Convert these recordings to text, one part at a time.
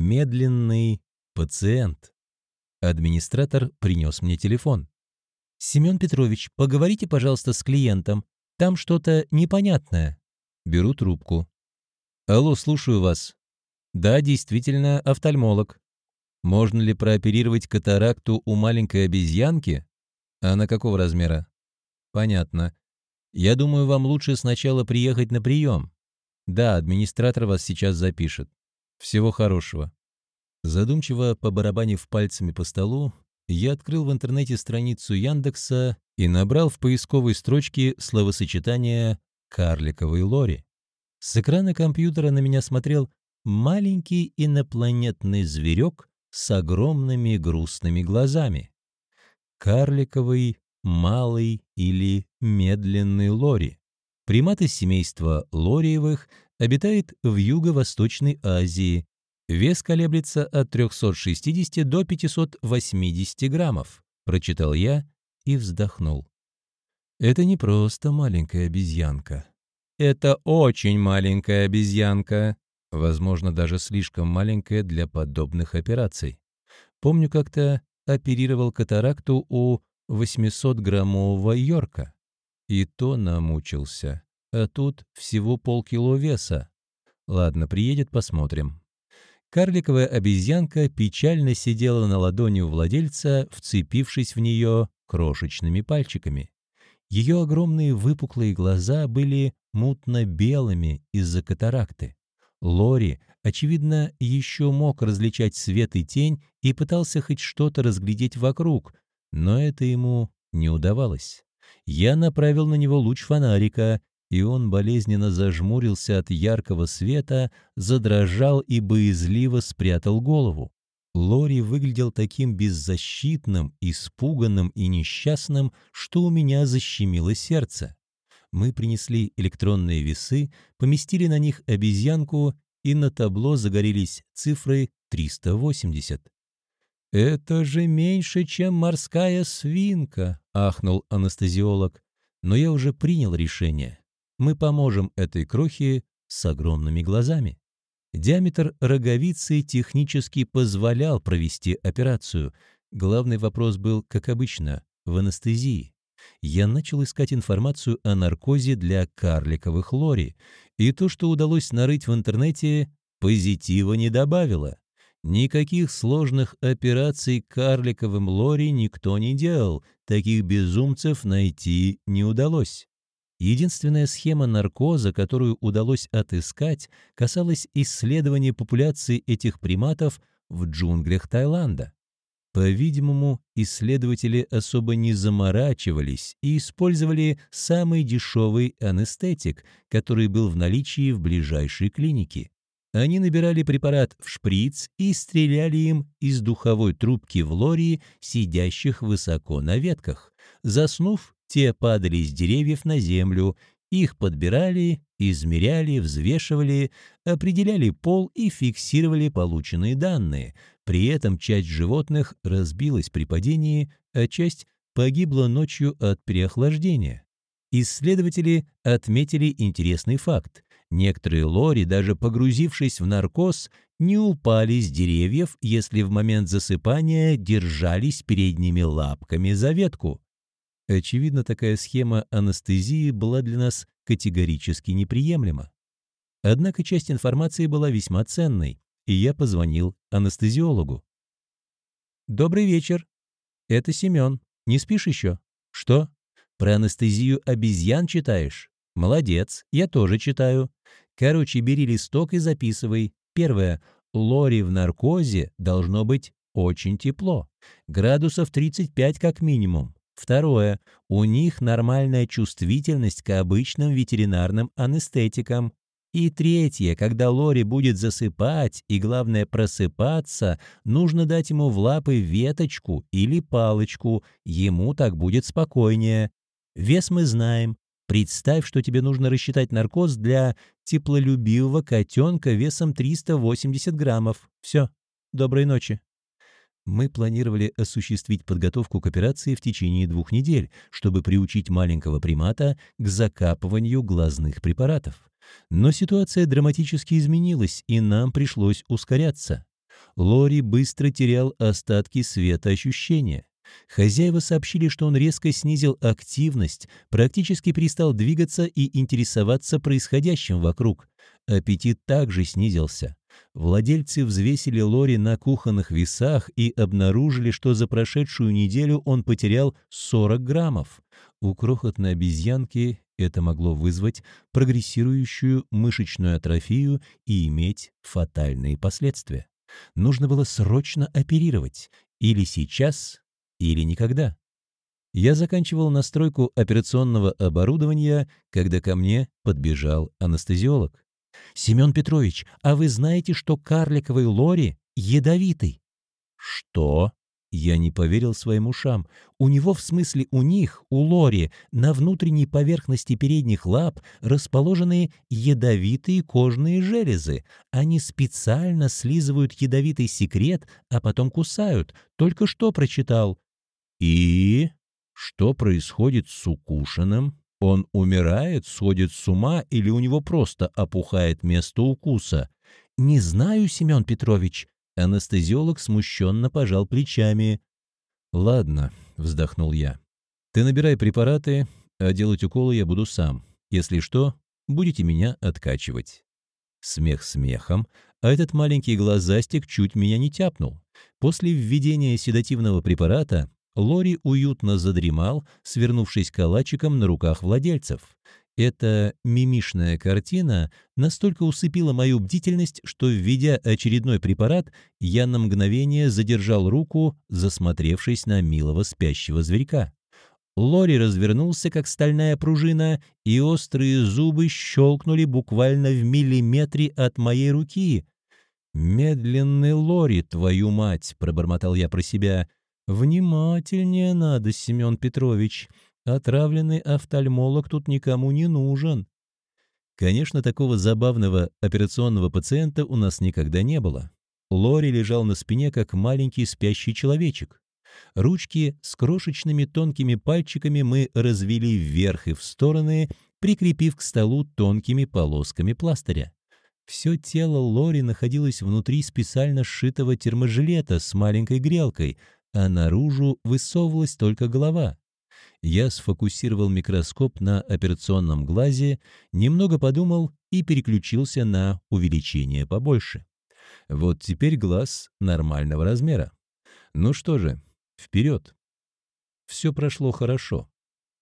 Медленный пациент. Администратор принес мне телефон. «Семен Петрович, поговорите, пожалуйста, с клиентом. Там что-то непонятное». Беру трубку. «Алло, слушаю вас. Да, действительно, офтальмолог. Можно ли прооперировать катаракту у маленькой обезьянки? Она какого размера? Понятно. Я думаю, вам лучше сначала приехать на прием. Да, администратор вас сейчас запишет. Всего хорошего. Задумчиво побарабанив пальцами по столу, я открыл в интернете страницу Яндекса и набрал в поисковой строчке словосочетание «карликовый лори». С экрана компьютера на меня смотрел маленький инопланетный зверек с огромными грустными глазами. Карликовый, малый или медленный лори. Примат из семейства лориевых обитает в Юго-Восточной Азии. Вес колеблется от 360 до 580 граммов, прочитал я и вздохнул. Это не просто маленькая обезьянка. Это очень маленькая обезьянка, возможно, даже слишком маленькая для подобных операций. Помню, как-то оперировал катаракту у 800-граммового Йорка. И то намучился. А тут всего полкило веса. Ладно, приедет, посмотрим. Карликовая обезьянка печально сидела на ладони у владельца, вцепившись в нее крошечными пальчиками. Ее огромные выпуклые глаза были мутно-белыми из-за катаракты. Лори, очевидно, еще мог различать свет и тень и пытался хоть что-то разглядеть вокруг, но это ему не удавалось. Я направил на него луч фонарика, и он болезненно зажмурился от яркого света, задрожал и боязливо спрятал голову. Лори выглядел таким беззащитным, испуганным и несчастным, что у меня защемило сердце. Мы принесли электронные весы, поместили на них обезьянку, и на табло загорелись цифры 380. «Это же меньше, чем морская свинка», — ахнул анестезиолог. «Но я уже принял решение. Мы поможем этой крохе с огромными глазами». Диаметр роговицы технически позволял провести операцию. Главный вопрос был, как обычно, в анестезии. Я начал искать информацию о наркозе для карликовых лори, и то, что удалось нарыть в интернете, позитива не добавило. Никаких сложных операций карликовым лори никто не делал, таких безумцев найти не удалось. Единственная схема наркоза, которую удалось отыскать, касалась исследования популяции этих приматов в джунглях Таиланда. По-видимому, исследователи особо не заморачивались и использовали самый дешевый анестетик, который был в наличии в ближайшей клинике. Они набирали препарат в шприц и стреляли им из духовой трубки в лории, сидящих высоко на ветках. Заснув, те падали с деревьев на землю, их подбирали, измеряли, взвешивали, определяли пол и фиксировали полученные данные. При этом часть животных разбилась при падении, а часть погибла ночью от переохлаждения. Исследователи отметили интересный факт. Некоторые лори, даже погрузившись в наркоз, не упали с деревьев, если в момент засыпания держались передними лапками за ветку. Очевидно, такая схема анестезии была для нас категорически неприемлема. Однако часть информации была весьма ценной, и я позвонил анестезиологу. «Добрый вечер. Это Семен. Не спишь еще?» «Что? Про анестезию обезьян читаешь?» «Молодец, я тоже читаю. Короче, бери листок и записывай. Первое. Лори в наркозе должно быть очень тепло. Градусов 35 как минимум. Второе. У них нормальная чувствительность к обычным ветеринарным анестетикам. И третье. Когда Лори будет засыпать и, главное, просыпаться, нужно дать ему в лапы веточку или палочку. Ему так будет спокойнее. Вес мы знаем. Представь, что тебе нужно рассчитать наркоз для теплолюбивого котенка весом 380 граммов. Все. Доброй ночи. Мы планировали осуществить подготовку к операции в течение двух недель, чтобы приучить маленького примата к закапыванию глазных препаратов. Но ситуация драматически изменилась, и нам пришлось ускоряться. Лори быстро терял остатки света ощущения. Хозяева сообщили, что он резко снизил активность, практически перестал двигаться и интересоваться происходящим вокруг. Аппетит также снизился. Владельцы взвесили Лори на кухонных весах и обнаружили, что за прошедшую неделю он потерял 40 граммов. У крохотной обезьянки это могло вызвать прогрессирующую мышечную атрофию и иметь фатальные последствия. Нужно было срочно оперировать. Или сейчас, или никогда. Я заканчивал настройку операционного оборудования, когда ко мне подбежал анестезиолог. «Семен Петрович, а вы знаете, что карликовый лори ядовитый?» «Что?» Я не поверил своим ушам. У него, в смысле у них, у лори, на внутренней поверхности передних лап расположены ядовитые кожные железы. Они специально слизывают ядовитый секрет, а потом кусают. Только что прочитал. И что происходит с укушенным? Он умирает, сходит с ума или у него просто опухает место укуса? Не знаю, Семен Петрович. Анестезиолог смущенно пожал плечами. «Ладно», — вздохнул я. «Ты набирай препараты, а делать уколы я буду сам. Если что, будете меня откачивать». Смех смехом, а этот маленький глазастик чуть меня не тяпнул. После введения седативного препарата Лори уютно задремал, свернувшись калачиком на руках владельцев. Эта мимишная картина настолько усыпила мою бдительность, что, введя очередной препарат, я на мгновение задержал руку, засмотревшись на милого спящего зверька. Лори развернулся, как стальная пружина, и острые зубы щелкнули буквально в миллиметре от моей руки. «Медленный Лори, твою мать!» — пробормотал я про себя. «Внимательнее надо, Семен Петрович. Отравленный офтальмолог тут никому не нужен». Конечно, такого забавного операционного пациента у нас никогда не было. Лори лежал на спине, как маленький спящий человечек. Ручки с крошечными тонкими пальчиками мы развели вверх и в стороны, прикрепив к столу тонкими полосками пластыря. Все тело Лори находилось внутри специально сшитого терможилета с маленькой грелкой, а наружу высовывалась только голова. Я сфокусировал микроскоп на операционном глазе, немного подумал и переключился на увеличение побольше. Вот теперь глаз нормального размера. Ну что же, вперед. Все прошло хорошо.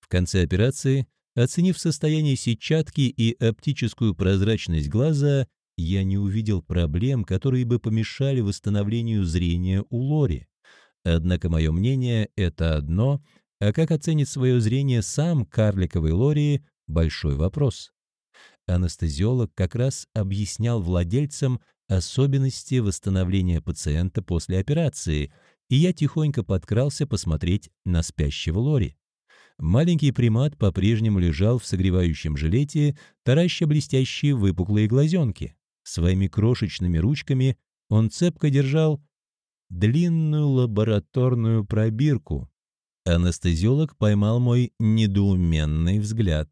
В конце операции, оценив состояние сетчатки и оптическую прозрачность глаза, я не увидел проблем, которые бы помешали восстановлению зрения у Лори. Однако мое мнение — это одно, а как оценит свое зрение сам карликовый Лори — большой вопрос. Анестезиолог как раз объяснял владельцам особенности восстановления пациента после операции, и я тихонько подкрался посмотреть на спящего Лори. Маленький примат по-прежнему лежал в согревающем жилете, тараща блестящие выпуклые глазенки. Своими крошечными ручками он цепко держал длинную лабораторную пробирку. Анестезиолог поймал мой недоуменный взгляд.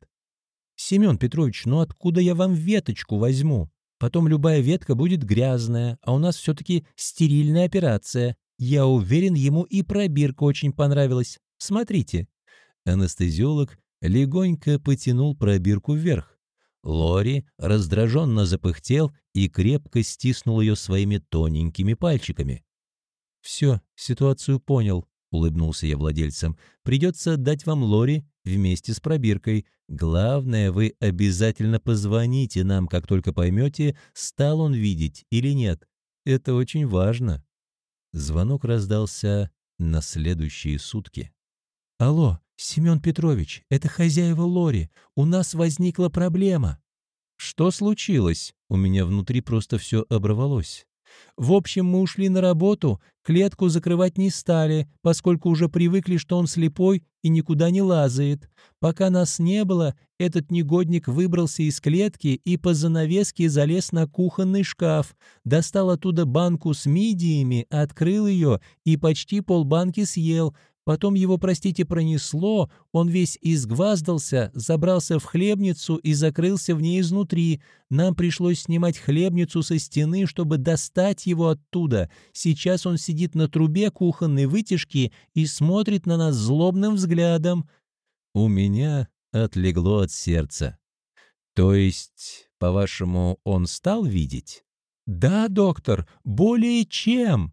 «Семен Петрович, ну откуда я вам веточку возьму? Потом любая ветка будет грязная, а у нас все-таки стерильная операция. Я уверен, ему и пробирка очень понравилась. Смотрите». Анестезиолог легонько потянул пробирку вверх. Лори раздраженно запыхтел и крепко стиснул ее своими тоненькими пальчиками. «Все, ситуацию понял», — улыбнулся я владельцам. «Придется отдать вам Лори вместе с пробиркой. Главное, вы обязательно позвоните нам, как только поймете, стал он видеть или нет. Это очень важно». Звонок раздался на следующие сутки. «Алло, Семен Петрович, это хозяева Лори. У нас возникла проблема». «Что случилось?» У меня внутри просто все оборвалось. В общем, мы ушли на работу, клетку закрывать не стали, поскольку уже привыкли, что он слепой и никуда не лазает. Пока нас не было, этот негодник выбрался из клетки и по занавеске залез на кухонный шкаф, достал оттуда банку с мидиями, открыл ее и почти полбанки съел, Потом его, простите, пронесло, он весь изгваздался, забрался в хлебницу и закрылся в ней изнутри. Нам пришлось снимать хлебницу со стены, чтобы достать его оттуда. Сейчас он сидит на трубе кухонной вытяжки и смотрит на нас злобным взглядом. У меня отлегло от сердца. То есть, по-вашему, он стал видеть? Да, доктор, более чем.